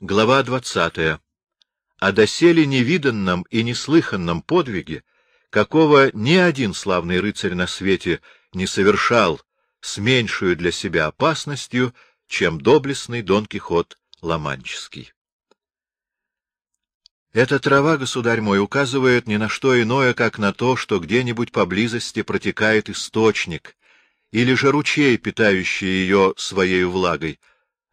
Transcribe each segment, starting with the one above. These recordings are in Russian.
Глава двадцатая. О доселе невиданном и неслыханном подвиге, какого ни один славный рыцарь на свете не совершал с меньшую для себя опасностью, чем доблестный Дон Кихот Ломанческий. Эта трава, государь мой, указывает ни на что иное, как на то, что где-нибудь поблизости протекает источник, или же ручей, питающий ее своей влагой,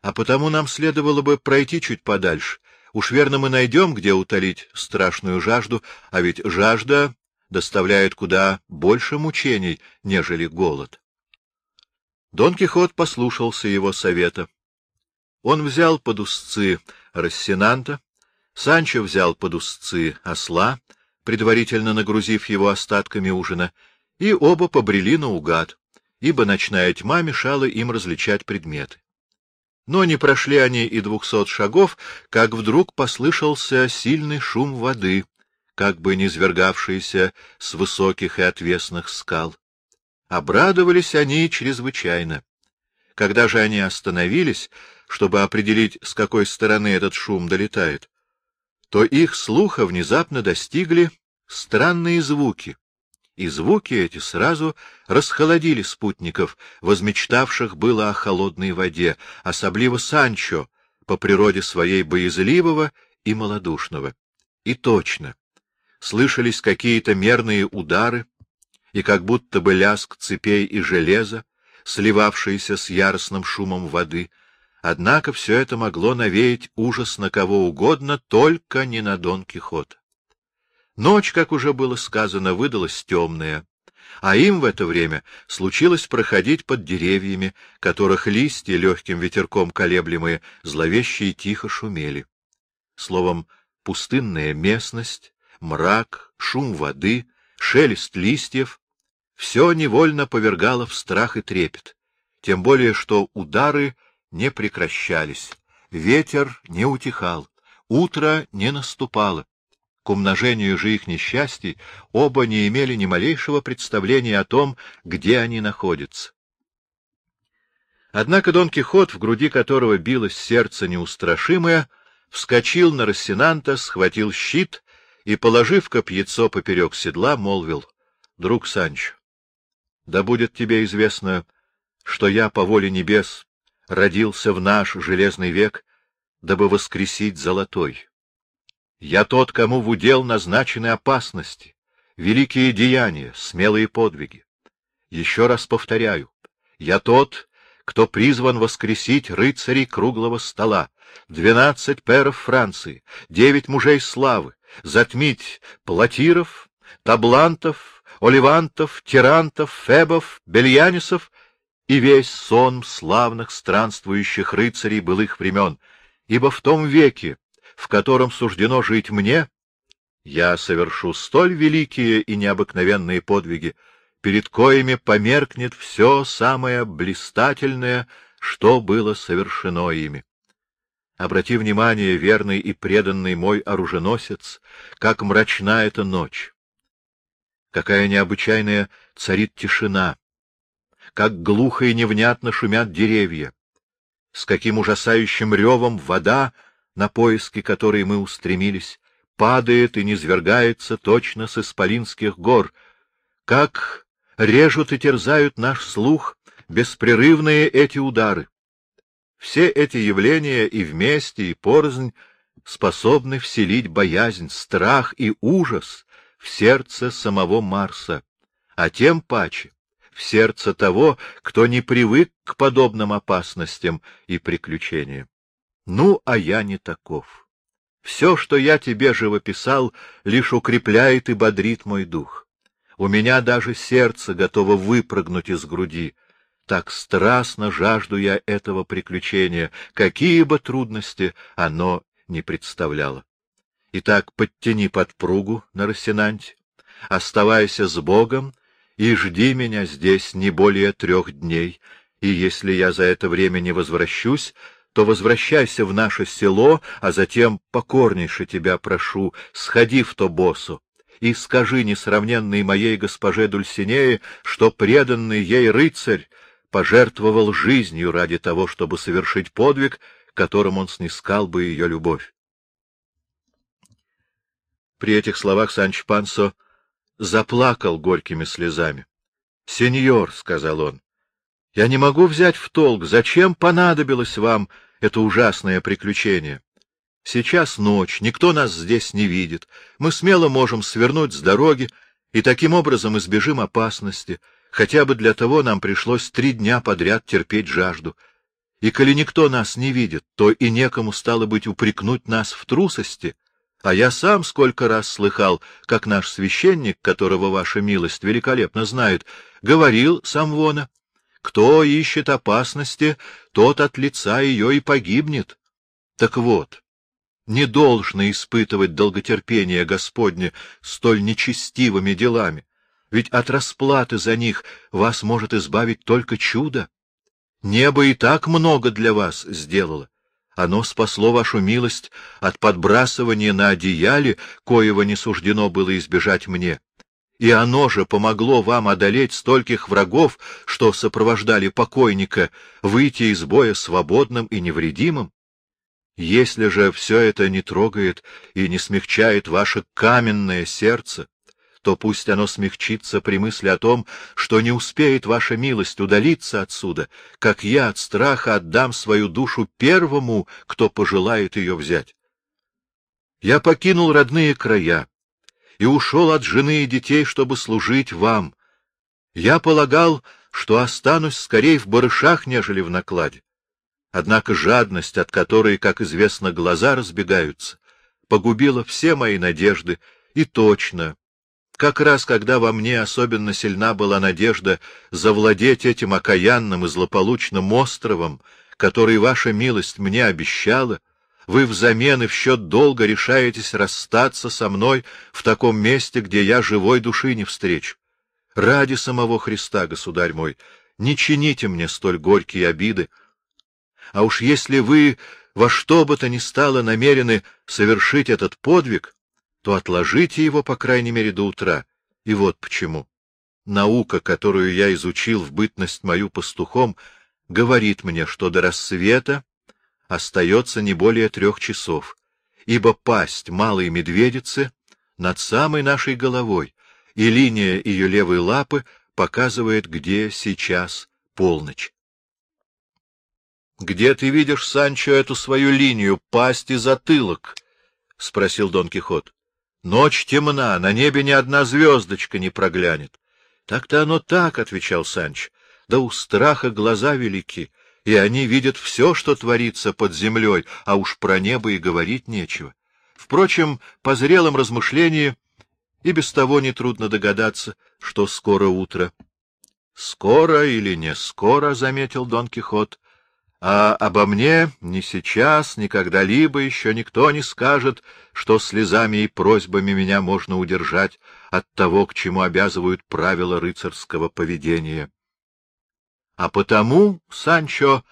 а потому нам следовало бы пройти чуть подальше. Уж верно мы найдем, где утолить страшную жажду, а ведь жажда доставляет куда больше мучений, нежели голод. Дон Кихот послушался его совета. Он взял под узцы Рассенанта, Санчо взял под узцы осла, предварительно нагрузив его остатками ужина, и оба побрели наугад, ибо ночная тьма мешала им различать предметы. Но не прошли они и двухсот шагов, как вдруг послышался сильный шум воды, как бы низвергавшийся с высоких и отвесных скал. Обрадовались они чрезвычайно. Когда же они остановились, чтобы определить, с какой стороны этот шум долетает, то их слуха внезапно достигли странные звуки, и звуки эти сразу расхолодили спутников, возмечтавших было о холодной воде, особливо Санчо, по природе своей боязливого и малодушного. И точно, слышались какие-то мерные удары, и как будто бы лязг цепей и железа, сливавшиеся с яростным шумом воды, однако все это могло навеять ужас на кого угодно, только не на Дон Кихота. Ночь, как уже было сказано, выдалась темная, а им в это время случилось проходить под деревьями, которых листья, легким ветерком колеблемые, зловеще и тихо шумели. Словом, пустынная местность, мрак, шум воды, шелест листьев — все невольно повергало в страх и трепет, тем более что удары не прекращались, ветер не утихал, утро не наступало. К умножению же их несчастий оба не имели ни малейшего представления о том, где они находятся. Однако Дон Кихот, в груди которого билось сердце неустрашимое, вскочил на Рассенанта, схватил щит и, положив копьецо поперек седла, молвил, — Друг Санч, да будет тебе известно, что я по воле небес родился в наш железный век, дабы воскресить золотой. Я тот, кому в удел назначены опасности, великие деяния, смелые подвиги. Еще раз повторяю, я тот, кто призван воскресить рыцарей круглого стола, двенадцать перов Франции, девять мужей славы, затмить платиров, таблантов, оливантов, тирантов, фебов, бельянисов и весь сон славных странствующих рыцарей былых времен, ибо в том веке, в котором суждено жить мне, я совершу столь великие и необыкновенные подвиги, перед коими померкнет все самое блистательное, что было совершено ими. Обрати внимание, верный и преданный мой оруженосец, как мрачна эта ночь, какая необычайная царит тишина, как глухо и невнятно шумят деревья, с каким ужасающим ревом вода на поиски которой мы устремились, падает и низвергается точно с исполинских гор, как режут и терзают наш слух беспрерывные эти удары. Все эти явления и вместе, и порознь способны вселить боязнь, страх и ужас в сердце самого Марса, а тем паче в сердце того, кто не привык к подобным опасностям и приключениям. Ну, а я не таков. Все, что я тебе живописал, лишь укрепляет и бодрит мой дух. У меня даже сердце готово выпрыгнуть из груди. Так страстно жажду я этого приключения, какие бы трудности оно не представляло. Итак, подтяни подпругу на Рассенанте, оставайся с Богом и жди меня здесь не более трех дней, и если я за это время не возвращусь, то возвращайся в наше село, а затем, покорнейше тебя прошу, сходи в то боссу и скажи несравненной моей госпоже Дульсинее, что преданный ей рыцарь пожертвовал жизнью ради того, чтобы совершить подвиг, которым он снискал бы ее любовь. При этих словах Санч Пансо заплакал горькими слезами. — Сеньор, — сказал он, — я не могу взять в толк, зачем понадобилось вам это ужасное приключение. Сейчас ночь, никто нас здесь не видит, мы смело можем свернуть с дороги и таким образом избежим опасности, хотя бы для того нам пришлось три дня подряд терпеть жажду. И коли никто нас не видит, то и некому стало быть упрекнуть нас в трусости, а я сам сколько раз слыхал, как наш священник, которого ваша милость великолепно знает, говорил Самвона, кто ищет опасности, тот от лица ее и погибнет. Так вот, не должно испытывать долготерпение Господне столь нечестивыми делами, ведь от расплаты за них вас может избавить только чудо. Небо и так много для вас сделало. Оно спасло вашу милость от подбрасывания на одеяле, коего не суждено было избежать мне. И оно же помогло вам одолеть стольких врагов, что сопровождали покойника, выйти из боя свободным и невредимым. Если же все это не трогает и не смягчает ваше каменное сердце, то пусть оно смягчится при мысли о том, что не успеет ваша милость удалиться отсюда, как я от страха отдам свою душу первому, кто пожелает ее взять. Я покинул родные края и ушел от жены и детей, чтобы служить вам. Я полагал, что останусь скорее в барышах, нежели в накладе. Однако жадность, от которой, как известно, глаза разбегаются, погубила все мои надежды, и точно, как раз когда во мне особенно сильна была надежда завладеть этим окаянным и злополучным островом, который ваша милость мне обещала, вы взамен и в счет долга решаетесь расстаться со мной в таком месте, где я живой души не встречу. Ради самого Христа, государь мой, не чините мне столь горькие обиды. А уж если вы во что бы то ни стало намерены совершить этот подвиг, то отложите его, по крайней мере, до утра. И вот почему. Наука, которую я изучил в бытность мою пастухом, говорит мне, что до рассвета остается не более трех часов, ибо пасть малой медведицы над самой нашей головой, и линия ее левой лапы показывает, где сейчас полночь. — Где ты видишь, Санчо, эту свою линию, пасть и затылок? — спросил Дон Кихот. Ночь темна, на небе ни одна звездочка не проглянет. — Так-то оно так, — отвечал Санч. — Да у страха глаза велики, и они видят все, что творится под землей, а уж про небо и говорить нечего. Впрочем, по зрелом размышлении и без того нетрудно догадаться, что скоро утро. — Скоро или не скоро, — заметил Дон Кихот, а обо мне ни сейчас, ни когда-либо еще никто не скажет, что слезами и просьбами меня можно удержать от того, к чему обязывают правила рыцарского поведения. А потому, Санчо,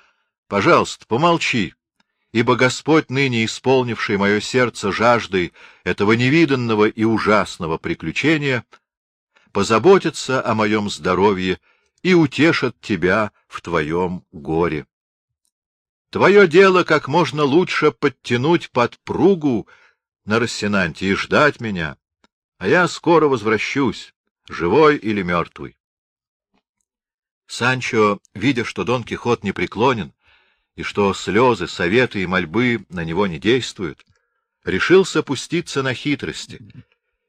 пожалуйста, помолчи, ибо Господь, ныне исполнивший мое сердце жаждой этого невиданного и ужасного приключения, позаботится о моем здоровье и утешит тебя в твоем горе. Твое дело как можно лучше подтянуть подпругу на Рассенанте и ждать меня, а я скоро возвращусь, живой или мертвый. Санчо, видя, что Дон Кихот не преклонен, и что слезы, советы и мольбы на него не действуют, решился пуститься на хитрости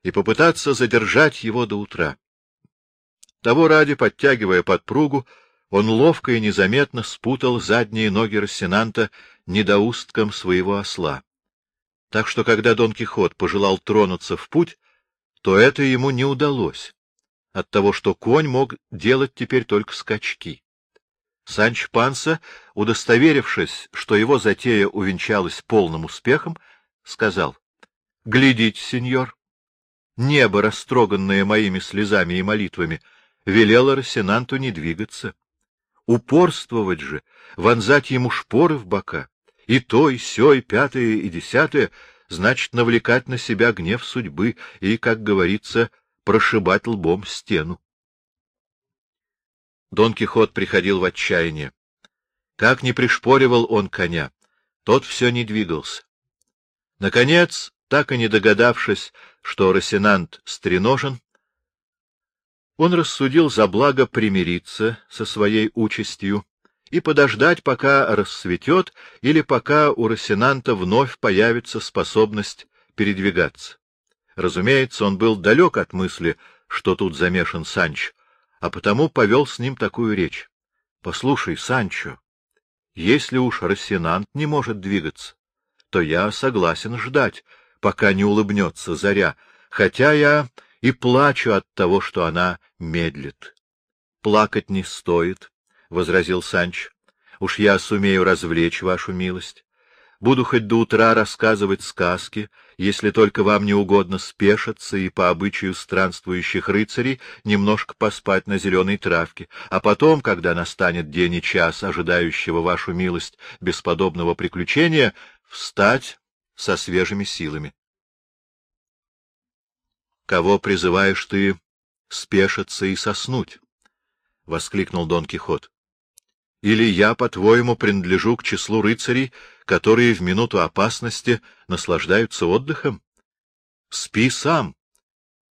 и попытаться задержать его до утра. Того ради, подтягивая подпругу, он ловко и незаметно спутал задние ноги Рассенанта недоустком своего осла. Так что, когда Дон Кихот пожелал тронуться в путь, то это ему не удалось, от того, что конь мог делать теперь только скачки. Санч Панса, удостоверившись, что его затея увенчалась полным успехом, сказал, — Глядите, сеньор, небо, растроганное моими слезами и молитвами, велело Рассенанту не двигаться. Упорствовать же, вонзать ему шпоры в бока, и то, и сё, и пятое, и десятое, значит навлекать на себя гнев судьбы и, как говорится, прошибать лбом стену. Дон Кихот приходил в отчаяние. Как не пришпоривал он коня, Тот все не двигался. Наконец, так и не догадавшись, что Росинант стреножен, он рассудил за благо примириться со своей участью и подождать, пока рассветет или пока у Росинанта вновь появится способность передвигаться. Разумеется, он был далек от мысли, что тут замешан Санч, а потому повел с ним такую речь. — Послушай, Санчо, если уж Рассенант не может двигаться, то я согласен ждать, пока не улыбнется заря, хотя я и плачу от того, что она медлит. — Плакать не стоит, — возразил Санч. — Уж я сумею развлечь вашу милость. Буду хоть до утра рассказывать сказки, если только вам не угодно спешиться и по обычаю странствующих рыцарей немножко поспать на зеленой травке, а потом, когда настанет день и час, ожидающего вашу милость бесподобного приключения, встать со свежими силами. — Кого призываешь ты спешиться и соснуть? — воскликнул Дон Кихот. — Или я, по-твоему, принадлежу к числу рыцарей, которые в минуту опасности наслаждаются отдыхом? Спи сам,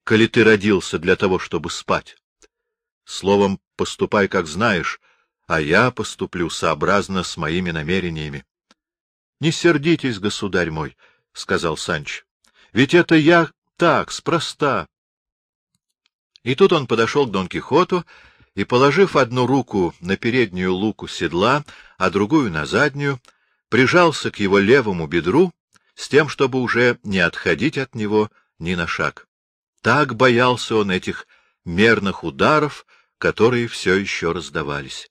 коли ты родился для того, чтобы спать. Словом, поступай, как знаешь, а я поступлю сообразно с моими намерениями. — Не сердитесь, государь мой, — сказал Санч, — ведь это я так, спроста. И тут он подошел к Дон Кихоту и, положив одну руку на переднюю луку седла, а другую на заднюю, прижался к его левому бедру с тем, чтобы уже не отходить от него ни на шаг. Так боялся он этих мерных ударов, которые все еще раздавались.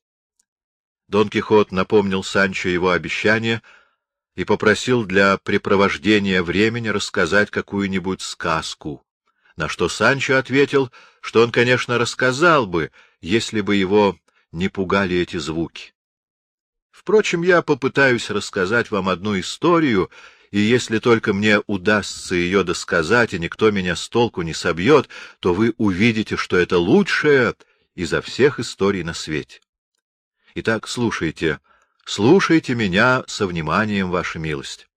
Дон Кихот напомнил Санчо его обещание и попросил для препровождения времени рассказать какую-нибудь сказку, на что Санчо ответил, что он, конечно, рассказал бы, если бы его не пугали эти звуки. Впрочем, я попытаюсь рассказать вам одну историю, и если только мне удастся ее досказать, и никто меня с толку не собьет, то вы увидите, что это лучшее изо всех историй на свете. Итак, слушайте, слушайте меня со вниманием, ваша милость.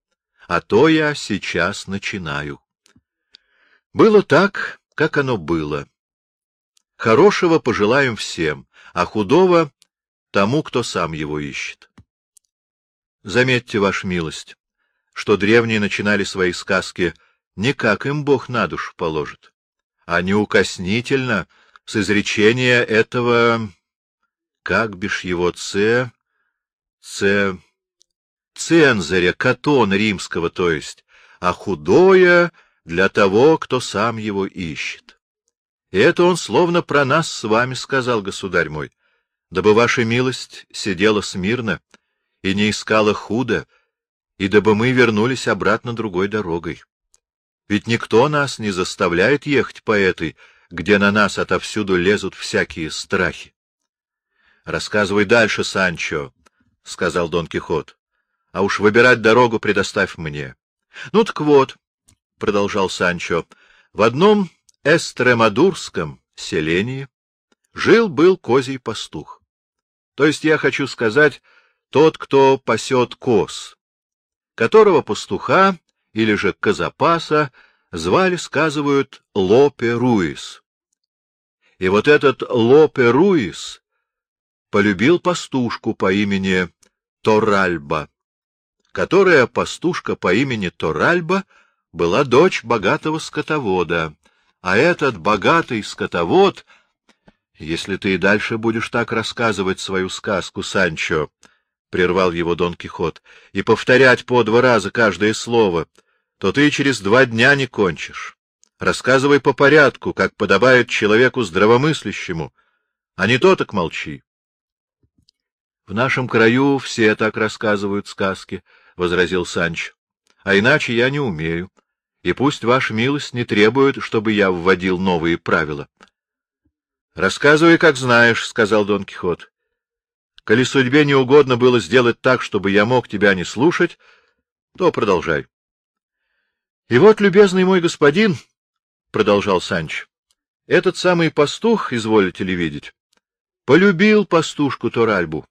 А то я сейчас начинаю. Было так, как оно было. Хорошего пожелаем всем, а худого — тому, кто сам его ищет. Заметьте, ваша милость, что древние начинали свои сказки не как им Бог на душу положит, а неукоснительно с изречения этого, как бишь его, Ц... Ц... Цензаря, Катон римского, то есть, а худое для того, кто сам его ищет. И это он словно про нас с вами сказал, государь мой, дабы ваша милость сидела смирно, и не искала худо, и дабы мы вернулись обратно другой дорогой. Ведь никто нас не заставляет ехать по этой, где на нас отовсюду лезут всякие страхи. — Рассказывай дальше, Санчо, — сказал Дон Кихот, — а уж выбирать дорогу предоставь мне. — Ну так вот, — продолжал Санчо, — в одном эстремадурском селении жил-был козий пастух. То есть я хочу сказать, тот, кто пасет коз, которого пастуха или же козапаса звали, сказывают, Лопе Руис. И вот этот Лопе Руис полюбил пастушку по имени Торальба, которая пастушка по имени Торальба была дочь богатого скотовода, а этот богатый скотовод, если ты и дальше будешь так рассказывать свою сказку, Санчо, — прервал его Дон Кихот, — и повторять по два раза каждое слово, то ты через два дня не кончишь. Рассказывай по порядку, как подобает человеку здравомыслящему, а не то так молчи. — В нашем краю все так рассказывают сказки, — возразил Санч, — а иначе я не умею, и пусть ваша милость не требует, чтобы я вводил новые правила. — Рассказывай, как знаешь, — сказал Дон Кихот. Коли судьбе не угодно было сделать так, чтобы я мог тебя не слушать, то продолжай. — И вот, любезный мой господин, — продолжал Санч, — этот самый пастух, изволите ли видеть, полюбил пастушку Торальбу.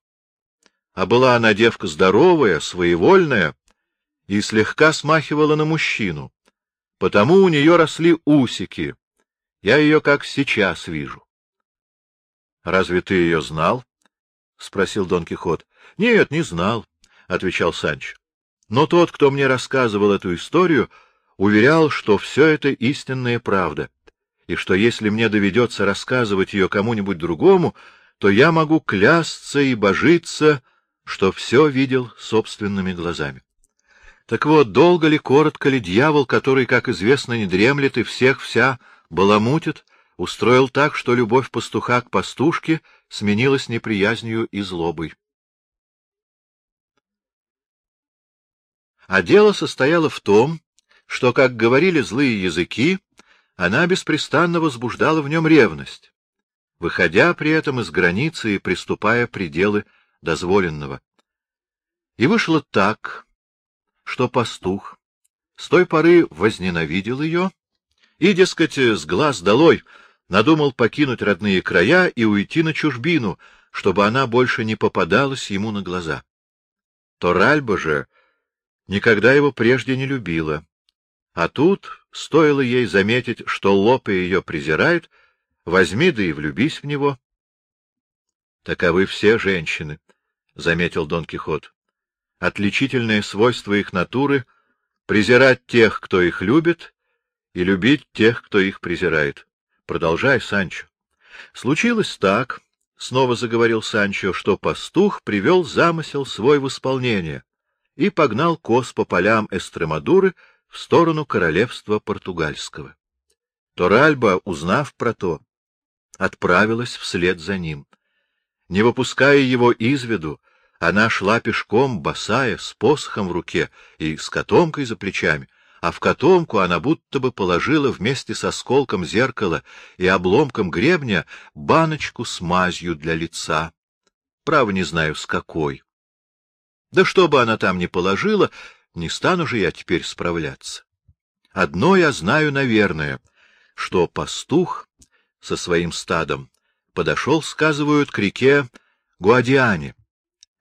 А была она девка здоровая, своевольная, и слегка смахивала на мужчину, потому у нее росли усики. Я ее как сейчас вижу. — Разве ты ее знал? — спросил Дон Кихот. — Нет, не знал, — отвечал Санч. Но тот, кто мне рассказывал эту историю, уверял, что все это истинная правда, и что если мне доведется рассказывать ее кому-нибудь другому, то я могу клясться и божиться, что все видел собственными глазами. Так вот, долго ли, коротко ли дьявол, который, как известно, не дремлет и всех вся баламутит, устроил так, что любовь пастуха к пастушке сменилась неприязнью и злобой. А дело состояло в том, что, как говорили злые языки, она беспрестанно возбуждала в нем ревность, выходя при этом из границы и приступая пределы дозволенного. И вышло так, что пастух с той поры возненавидел ее и, дескать, с глаз долой надумал покинуть родные края и уйти на чужбину, чтобы она больше не попадалась ему на глаза. Торальба же никогда его прежде не любила, а тут, стоило ей заметить, что Лопе ее презирает, возьми да и влюбись в него. — Таковы все женщины, — заметил Дон Кихот. Отличительное свойство их натуры — презирать тех, кто их любит, и любить тех, кто их презирает. Продолжай, Санчо. Случилось так, — снова заговорил Санчо, — что пастух привел замысел свой в исполнение и погнал коз по полям Эстремадуры в сторону королевства португальского. Торальба, узнав про то, отправилась вслед за ним. Не выпуская его из виду, она шла пешком, босая, с посохом в руке и с котомкой за плечами, а в котомку она будто бы положила вместе с осколком зеркала и обломком гребня баночку с мазью для лица. Право не знаю, с какой. Да что бы она там ни положила, не стану же я теперь справляться. Одно я знаю, наверное, что пастух со своим стадом подошел, сказывают, к реке Гуадиане,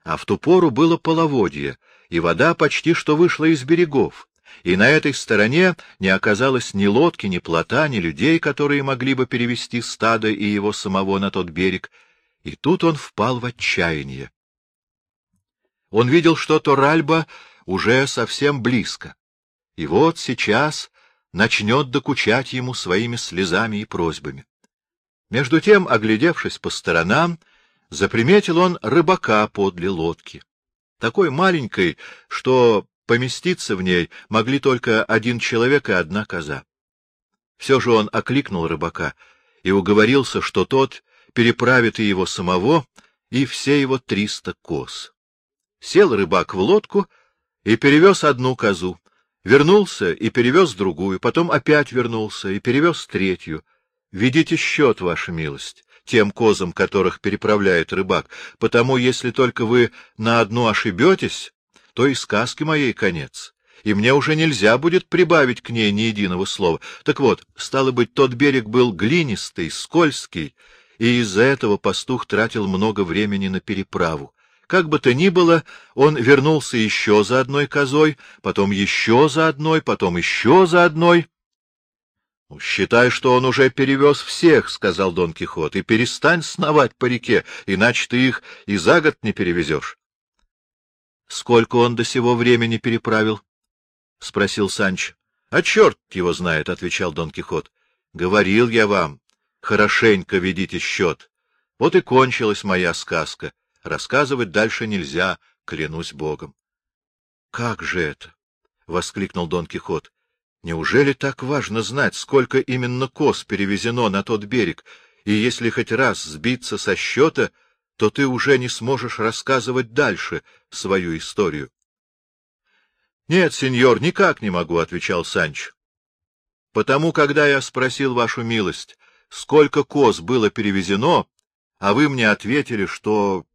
а в ту пору было половодье, и вода почти что вышла из берегов, и на этой стороне не оказалось ни лодки, ни плота, ни людей, которые могли бы перевести стадо и его самого на тот берег, и тут он впал в отчаяние. Он видел, что Торальба уже совсем близко, и вот сейчас начнет докучать ему своими слезами и просьбами. Между тем, оглядевшись по сторонам, заприметил он рыбака подле лодки, такой маленькой, что поместиться в ней могли только один человек и одна коза. Все же он окликнул рыбака и уговорился, что тот переправит и его самого, и все его триста коз. Сел рыбак в лодку и перевез одну козу, вернулся и перевез другую, потом опять вернулся и перевез третью. Ведите счет, ваша милость, тем козам, которых переправляет рыбак, потому если только вы на одну ошибетесь, то и сказки моей конец, и мне уже нельзя будет прибавить к ней ни единого слова. Так вот, стало быть, тот берег был глинистый, скользкий, и из-за этого пастух тратил много времени на переправу. Как бы то ни было, он вернулся еще за одной козой, потом еще за одной, потом еще за одной, — Считай, что он уже перевез всех, — сказал Дон Кихот, — и перестань сновать по реке, иначе ты их и за год не перевезешь. — Сколько он до сего времени переправил? — спросил Санч. — А черт его знает, — отвечал Дон Кихот. — Говорил я вам, хорошенько ведите счет. Вот и кончилась моя сказка. Рассказывать дальше нельзя, клянусь богом. — Как же это? — воскликнул Дон Кихот. Неужели так важно знать, сколько именно коз перевезено на тот берег, и если хоть раз сбиться со счета, то ты уже не сможешь рассказывать дальше свою историю? — Нет, сеньор, никак не могу, — отвечал Санч. — Потому, когда я спросил вашу милость, сколько коз было перевезено, а вы мне ответили, что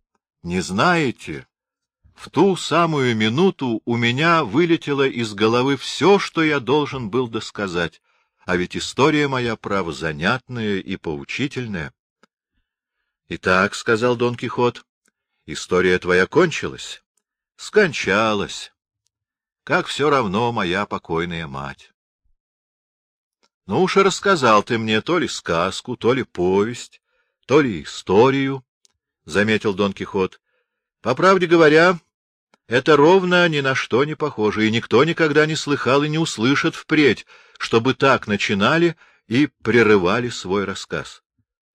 не знаете, в ту самую минуту у меня вылетело из головы все, что я должен был досказать, а ведь история моя, право, занятная и поучительная. — Итак, — сказал Дон Кихот, — история твоя кончилась? — Скончалась. как все равно моя покойная мать. Ну уж и рассказал ты мне то ли сказку, то ли повесть, то ли историю, — заметил Дон Кихот. — По правде говоря, это ровно ни на что не похоже, и никто никогда не слыхал и не услышит впредь, чтобы так начинали и прерывали свой рассказ.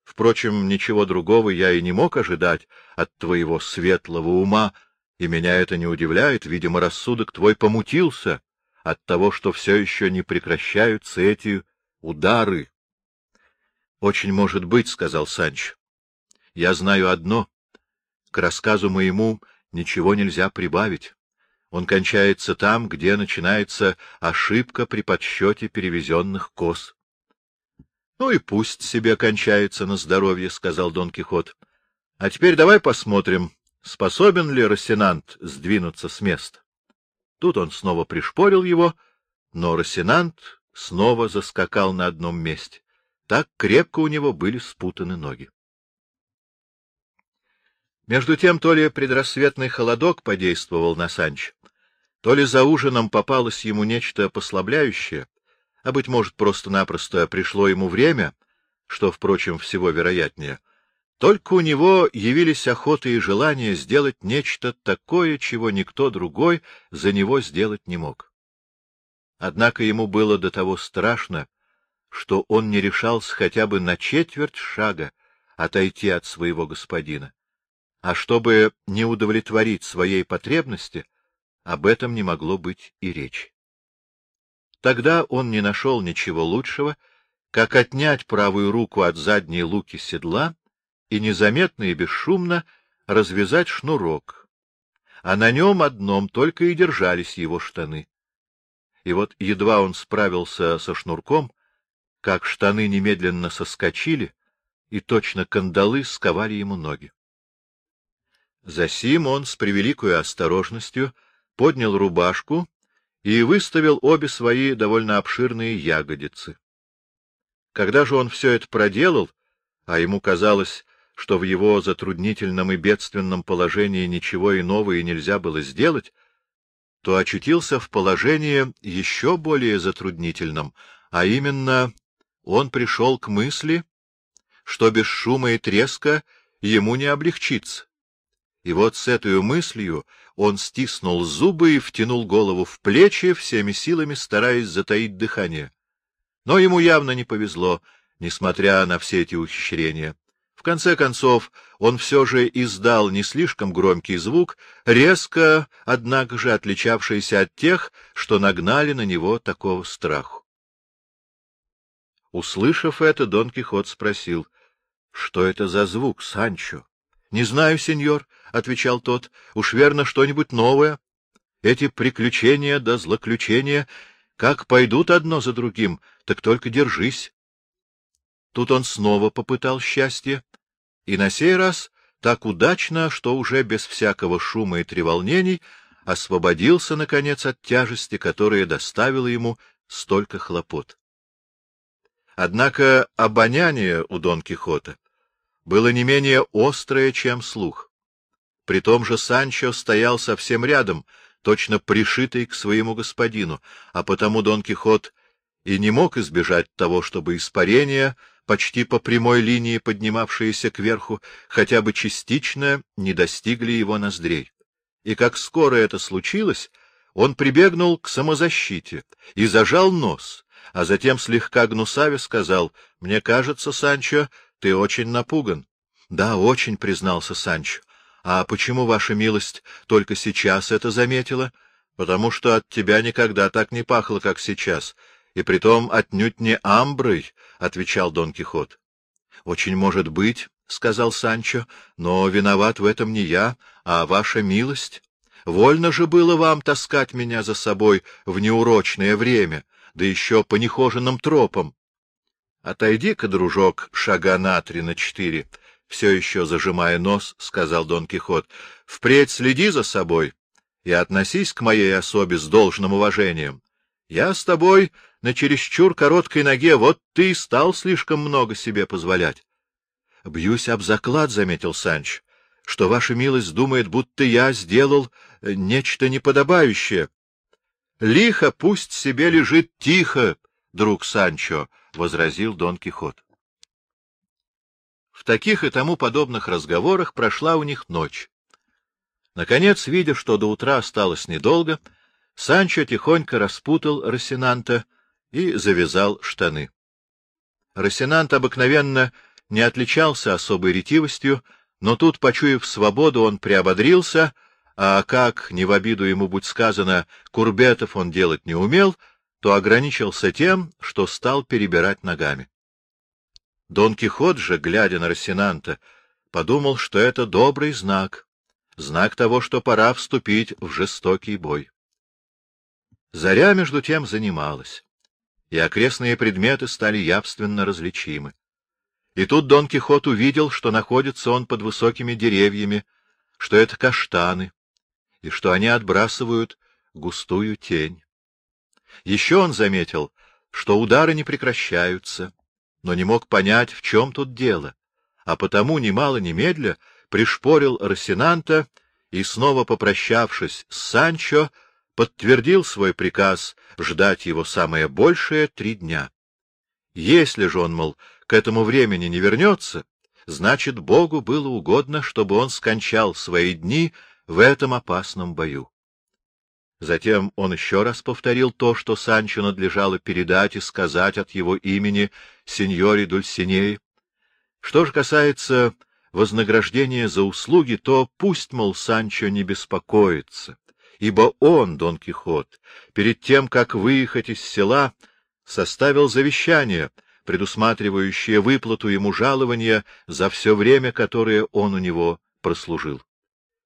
Впрочем, ничего другого я и не мог ожидать от твоего светлого ума, и меня это не удивляет, видимо, рассудок твой помутился от того, что все еще не прекращаются эти удары. — Очень может быть, — сказал Санч. — Я знаю одно. К рассказу моему ничего нельзя прибавить. Он кончается там, где начинается ошибка при подсчете перевезенных коз. — Ну и пусть себе кончается на здоровье, — сказал Дон Кихот. — А теперь давай посмотрим, способен ли Росинант сдвинуться с места. Тут он снова пришпорил его, но Росинант снова заскакал на одном месте. Так крепко у него были спутаны ноги. Между тем, то ли предрассветный холодок подействовал на Санч, то ли за ужином попалось ему нечто послабляющее, а, быть может, просто-напросто пришло ему время, что, впрочем, всего вероятнее, только у него явились охота и желание сделать нечто такое, чего никто другой за него сделать не мог. Однако ему было до того страшно, что он не решался хотя бы на четверть шага отойти от своего господина. А чтобы не удовлетворить своей потребности, об этом не могло быть и речи. Тогда он не нашел ничего лучшего, как отнять правую руку от задней луки седла и незаметно и бесшумно развязать шнурок, а на нем одном только и держались его штаны и вот едва он справился со шнурком, как штаны немедленно соскочили, и точно кандалы сковали ему ноги. Засим он с превеликой осторожностью поднял рубашку и выставил обе свои довольно обширные ягодицы. Когда же он все это проделал, а ему казалось, что в его затруднительном и бедственном положении ничего иного и нельзя было сделать, то очутился в положении еще более затруднительном, а именно он пришел к мысли, что без шума и треска ему не облегчится. И вот с этой мыслью он стиснул зубы и втянул голову в плечи, всеми силами стараясь затаить дыхание. Но ему явно не повезло, несмотря на все эти ухищрения. В конце концов, он все же издал не слишком громкий звук, резко, однако же отличавшийся от тех, что нагнали на него такого страху. Услышав это, Дон Кихот спросил, — Что это за звук, Санчо? — Не знаю, сеньор, — отвечал тот, — уж верно что-нибудь новое. Эти приключения да злоключения, как пойдут одно за другим, так только держись. Тут он снова попытал счастье, и на сей раз так удачно, что уже без всякого шума и треволнений освободился, наконец, от тяжести, которая доставила ему столько хлопот. Однако обоняние у Дон Кихота было не менее острое, чем слух. При том же Санчо стоял совсем рядом, точно пришитый к своему господину, а потому Дон Кихот и не мог избежать того, чтобы испарение почти по прямой линии поднимавшиеся кверху, хотя бы частично не достигли его ноздрей. И как скоро это случилось, он прибегнул к самозащите и зажал нос, а затем слегка гнусаве сказал, — Мне кажется, Санчо, ты очень напуган. — Да, очень, — признался Санчо. — А почему, ваша милость, только сейчас это заметила? — Потому что от тебя никогда так не пахло, как сейчас, и притом отнюдь не амброй, — отвечал Дон Кихот. — Очень может быть, — сказал Санчо, — но виноват в этом не я, а ваша милость. Вольно же было вам таскать меня за собой в неурочное время, да еще по нехоженным тропам. — Отойди-ка, дружок, шага на три, на четыре, — все еще зажимая нос, — сказал Дон Кихот. — Впредь следи за собой и относись к моей особе с должным уважением. Я с тобой на чересчур короткой ноге, вот ты и стал слишком много себе позволять. — Бьюсь об заклад, — заметил Санч, — что ваша милость думает, будто я сделал э, нечто неподобающее. Лихо пусть себе лежит тихо, друг Санчо, — возразил Дон Кихот. В таких и тому подобных разговорах прошла у них ночь. Наконец, видя, что до утра осталось недолго, Санчо тихонько распутал Росинанта и завязал штаны. Росинант обыкновенно не отличался особой ретивостью, но тут, почуяв свободу, он приободрился, а как, не в обиду ему будь сказано, курбетов он делать не умел, то ограничился тем, что стал перебирать ногами. Дон Кихот же, глядя на Росинанта, подумал, что это добрый знак, знак того, что пора вступить в жестокий бой. Заря, между тем, занималась, и окрестные предметы стали явственно различимы. И тут Дон Кихот увидел, что находится он под высокими деревьями, что это каштаны, и что они отбрасывают густую тень. Еще он заметил, что удары не прекращаются, но не мог понять, в чем тут дело, а потому, немало немедля, пришпорил Росинанта и, снова попрощавшись с Санчо, подтвердил свой приказ ждать его самое большее три дня. Если же он, мол, к этому времени не вернется, значит, Богу было угодно, чтобы он скончал свои дни в этом опасном бою. Затем он еще раз повторил то, что Санчо надлежало передать и сказать от его имени сеньоре Дульсинеи. Что же касается вознаграждения за услуги, то пусть, мол, Санчо не беспокоится, ибо он, Дон Кихот, перед тем, как выехать из села, составил завещание, предусматривающее выплату ему жалования за все время, которое он у него прослужил.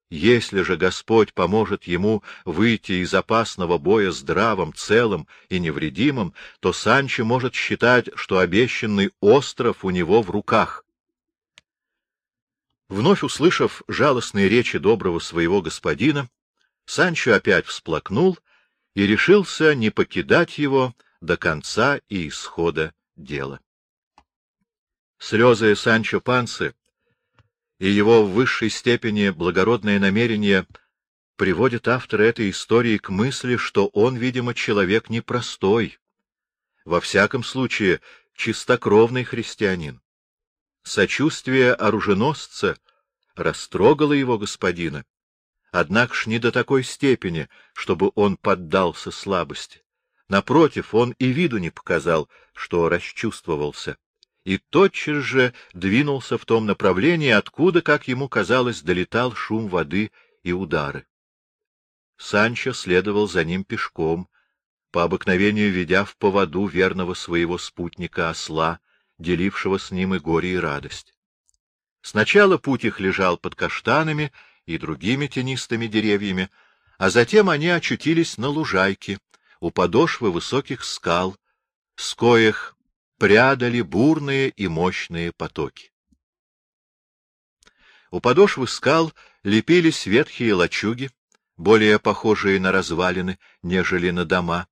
Если же Господь поможет ему выйти из опасного боя здравым, целым и невредимым, то Санчо может считать, что обещанный остров у него в руках. Вновь услышав жалостные речи доброго своего господина, Санчо опять всплакнул и решился не покидать его до конца и исхода дела. Слезы Санчо Пансы и его в высшей степени благородное намерение приводит автора этой истории к мысли, что он, видимо, человек непростой, во всяком случае, чистокровный христианин. Сочувствие оруженосца растрогало его господина, однако ж не до такой степени, чтобы он поддался слабости. Напротив, он и виду не показал, что расчувствовался и тотчас же двинулся в том направлении, откуда, как ему казалось, долетал шум воды и удары. Санчо следовал за ним пешком, по обыкновению ведя в поводу верного своего спутника осла, делившего с ним и горе, и радость. Сначала путь их лежал под каштанами и другими тенистыми деревьями, а затем они очутились на лужайке, у подошвы высоких скал, с коих прядали бурные и мощные потоки. У подошвы скал лепились ветхие лачуги, более похожие на развалины, нежели на дома,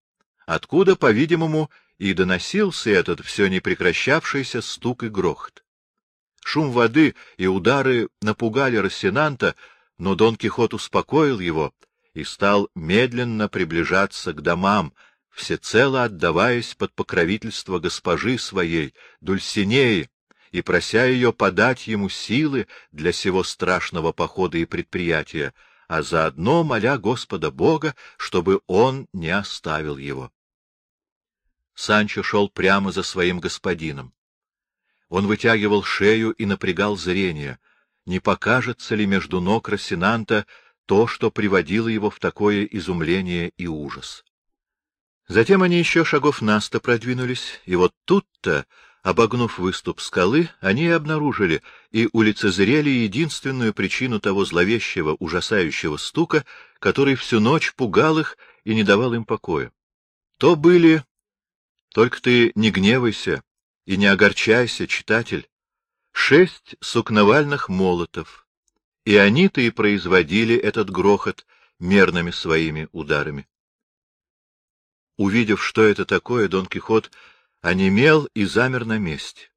откуда, по-видимому, и доносился этот все непрекращавшийся стук и грохот. Шум воды и удары напугали Рассенанта, но Дон Кихот успокоил его и стал медленно приближаться к домам, всецело отдаваясь под покровительство госпожи своей, Дульсинеи, и прося ее подать ему силы для сего страшного похода и предприятия, а заодно моля Господа Бога, чтобы он не оставил его. Санчо шел прямо за своим господином. Он вытягивал шею и напрягал зрение, не покажется ли между ног Росинанта то, что приводило его в такое изумление и ужас. Затем они еще шагов на сто продвинулись, и вот тут-то, обогнув выступ скалы, они обнаружили и улицезрели единственную причину того зловещего, ужасающего стука, который всю ночь пугал их и не давал им покоя. То были... Только ты не гневайся и не огорчайся, читатель. Шесть сукновальных молотов, и они-то и производили этот грохот мерными своими ударами. Увидев, что это такое, Дон Кихот онемел и замер на месте.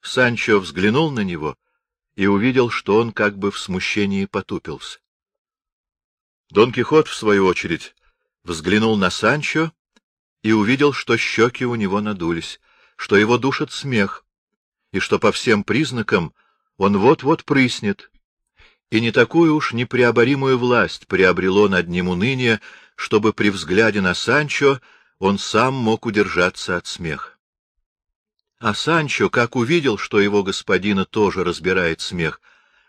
Санчо взглянул на него и увидел, что он как бы в смущении потупился. Дон Кихот, в свою очередь, взглянул на Санчо и увидел, что щеки у него надулись, что его душит смех, и что по всем признакам он вот-вот прыснет. И не такую уж непреоборимую власть приобрело над ним уныние, чтобы при взгляде на Санчо он сам мог удержаться от смеха. А Санчо, как увидел, что его господина тоже разбирает смех,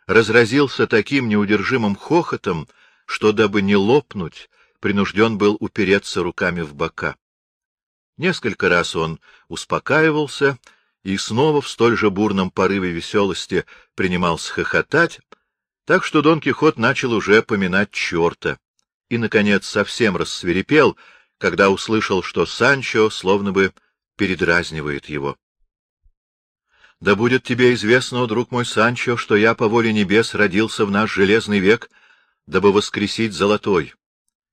разразился таким неудержимым хохотом, что, дабы не лопнуть, принужден был упереться руками в бока. Несколько раз он успокаивался и снова в столь же бурном порыве веселости принимался хохотать, так что Дон Кихот начал уже поминать черта и, наконец, совсем рассверепел, когда услышал, что Санчо словно бы передразнивает его. — Да будет тебе известно, друг мой Санчо, что я по воле небес родился в наш железный век, дабы воскресить золотой.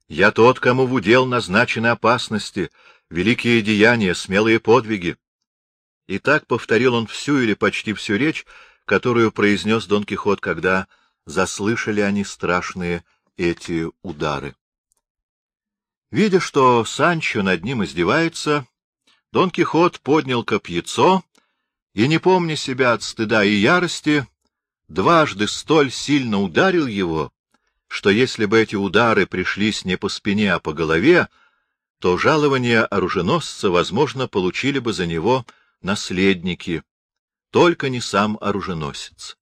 Я тот, кому в удел назначены опасности, великие деяния, смелые подвиги. И так повторил он всю или почти всю речь, которую произнес Дон Кихот, когда заслышали они страшные эти удары. Видя, что Санчо над ним издевается, Дон Кихот поднял копьецо и, не помня себя от стыда и ярости, дважды столь сильно ударил его, что если бы эти удары пришлись не по спине, а по голове, то жалование оруженосца, возможно, получили бы за него наследники, только не сам оруженосец.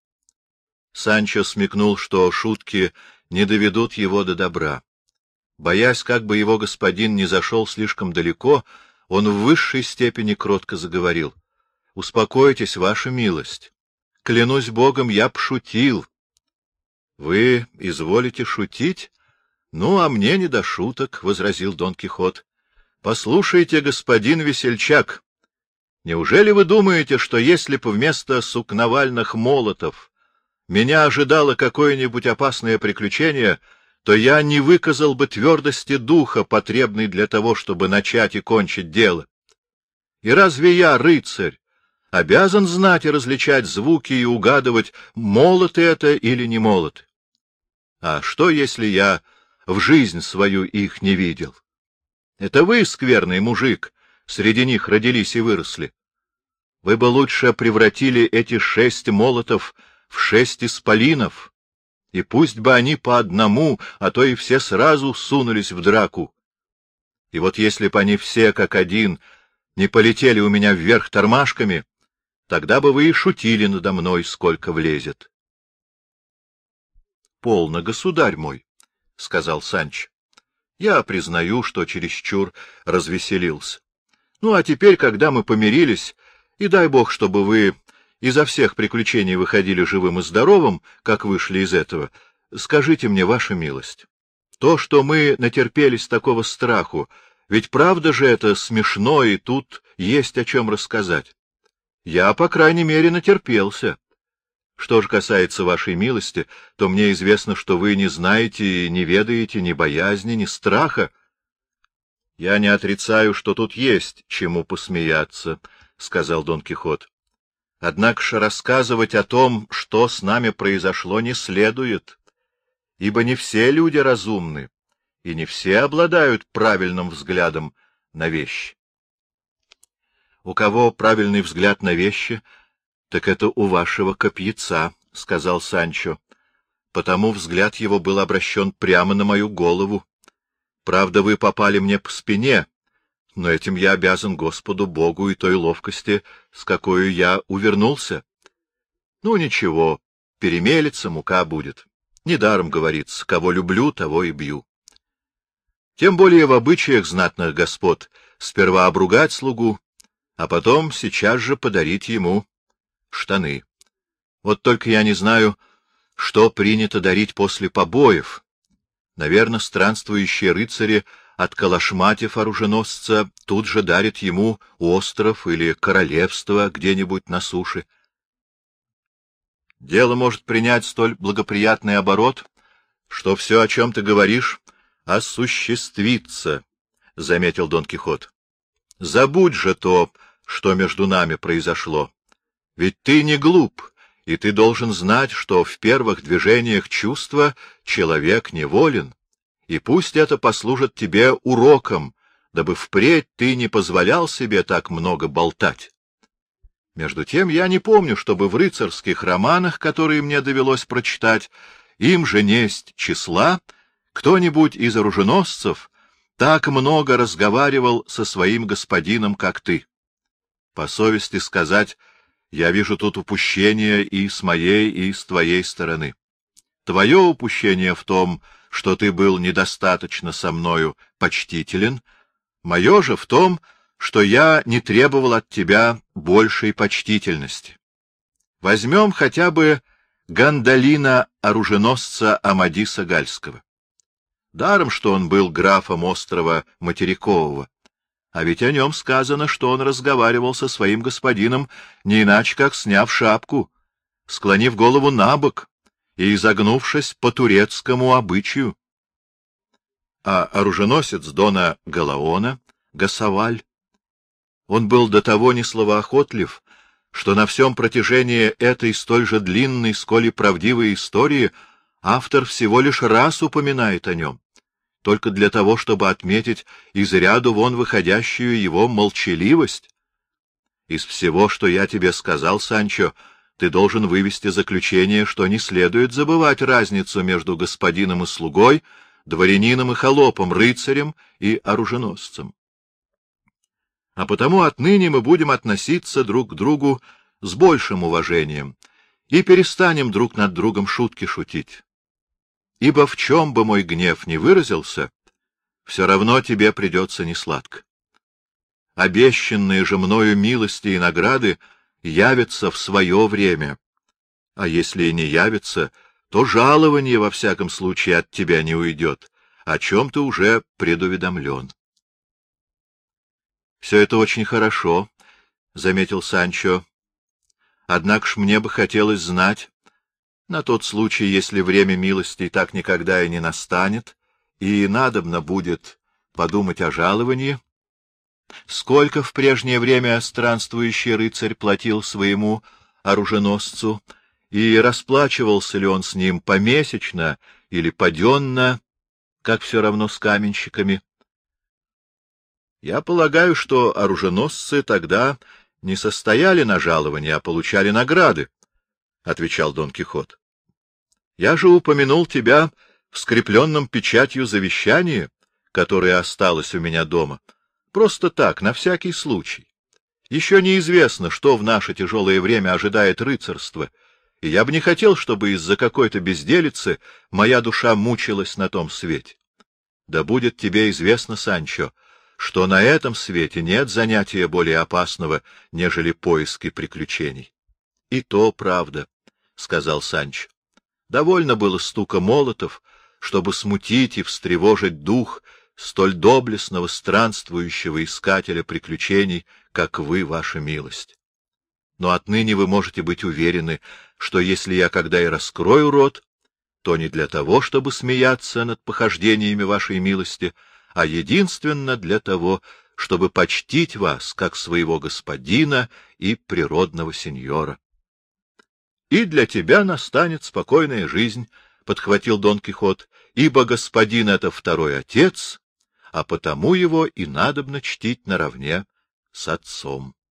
Санчо смекнул, что шутки не доведут его до добра. Боясь, как бы его господин не зашел слишком далеко, он в высшей степени кротко заговорил. — Успокойтесь, ваша милость. Клянусь богом, я пошутил. — Вы изволите шутить? Ну, а мне не до шуток, — возразил Дон Кихот. — Послушайте, господин весельчак, неужели вы думаете, что если бы вместо сукновальных молотов меня ожидало какое-нибудь опасное приключение, то я не выказал бы твердости духа, потребной для того, чтобы начать и кончить дело? И разве я, рыцарь, обязан знать и различать звуки и угадывать, молот это или не молот? А что, если я в жизнь свою их не видел? Это вы, скверный мужик, среди них родились и выросли. Вы бы лучше превратили эти шесть молотов в шесть исполинов, и пусть бы они по одному, а то и все сразу сунулись в драку. И вот если бы они все, как один, не полетели у меня вверх тормашками, тогда бы вы и шутили надо мной, сколько влезет. — Полно, государь мой, — сказал Санч. — Я признаю, что чересчур развеселился. Ну, а теперь, когда мы помирились, и дай бог, чтобы вы изо всех приключений выходили живым и здоровым, как вышли из этого, скажите мне, ваша милость, то, что мы натерпелись такого страху, ведь правда же это смешно, и тут есть о чем рассказать. Я, по крайней мере, натерпелся. Что же касается вашей милости, то мне известно, что вы не знаете и не ведаете ни боязни, ни страха. Я не отрицаю, что тут есть чему посмеяться, — сказал Дон Кихот. Однако же рассказывать о том, что с нами произошло, не следует, ибо не все люди разумны, и не все обладают правильным взглядом на вещи. У кого правильный взгляд на вещи, так это у вашего копьяца, — сказал Санчо. Потому взгляд его был обращен прямо на мою голову. Правда, вы попали мне по спине, но этим я обязан Господу Богу и той ловкости, с какой я увернулся. Ну, ничего, перемелется, мука будет. Недаром говорится, кого люблю, того и бью. Тем более в обычаях знатных господ сперва обругать слугу, а потом сейчас же подарить ему штаны. Вот только я не знаю, что принято дарить после побоев. Наверное, странствующие рыцари — от калашматев оруженосца тут же дарит ему остров или королевство где-нибудь на суше. Дело может принять столь благоприятный оборот, что все, о чем ты говоришь, осуществится, — заметил Дон Кихот. — Забудь же то, что между нами произошло. Ведь ты не глуп, и ты должен знать, что в первых движениях чувства человек неволен и пусть это послужит тебе уроком, дабы впредь ты не позволял себе так много болтать. Между тем я не помню, чтобы в рыцарских романах, которые мне довелось прочитать, им же несть числа, кто-нибудь из оруженосцев так много разговаривал со своим господином, как ты. По совести сказать, я вижу тут упущение и с моей, и с твоей стороны. Твое упущение в том, что ты был недостаточно со мною почтителен, мое же в том, что я не требовал от тебя большей почтительности. Возьмем хотя бы Гандалина-оруженосца Амадиса Гальского. Даром, что он был графом острова Материкового, а ведь о нем сказано, что он разговаривал со своим господином не иначе, как сняв шапку, склонив голову на бок и изогнувшись по турецкому обычаю. А оруженосец Дона Галаона, Гасаваль, он был до того несловоохотлив, что на всем протяжении этой столь же длинной, сколь и правдивой истории автор всего лишь раз упоминает о нем, только для того, чтобы отметить из ряду вон выходящую его молчаливость. Из всего, что я тебе сказал, Санчо, ты должен вывести заключение, что не следует забывать разницу между господином и слугой, дворянином и холопом, рыцарем и оруженосцем а потому отныне мы будем относиться друг к другу с большим уважением и перестанем друг над другом шутки шутить. Ибо в чем бы мой гнев не выразился, все равно тебе придется несладко. Обещанные же мною милости и награды явятся в свое время, а если и не явятся, то жалование во всяком случае от тебя не уйдет, о чем ты уже предуведомлен. Все это очень хорошо, — заметил Санчо. — Однако ж мне бы хотелось знать, на тот случай, если время милости так никогда и не настанет, и надобно будет подумать о жаловании, сколько в прежнее время странствующий рыцарь платил своему оруженосцу, и расплачивался ли он с ним помесячно или паденно, как все равно с каменщиками. Я полагаю, что оруженосцы тогда не состояли на жаловании, а получали награды, — отвечал Дон Кихот. — Я же упомянул тебя в скрепленном печатью завещании, которое осталось у меня дома. Просто так, на всякий случай. Еще неизвестно, что в наше тяжелое время ожидает рыцарство, и я бы не хотел, чтобы из-за какой-то безделицы моя душа мучилась на том свете. Да будет тебе известно, Санчо, что на этом свете нет занятия более опасного, нежели поиски приключений. — И то правда, — сказал Санч. Довольно было стука молотов, чтобы смутить и встревожить дух столь доблестного странствующего искателя приключений, как вы, ваша милость. Но отныне вы можете быть уверены, что если я когда и раскрою рот, то не для того, чтобы смеяться над похождениями вашей милости, — а единственно для того, чтобы почтить вас как своего господина и природного сеньора. — И для тебя настанет спокойная жизнь, — подхватил Дон Кихот, — ибо господин — это второй отец, а потому его и надобно чтить наравне с отцом.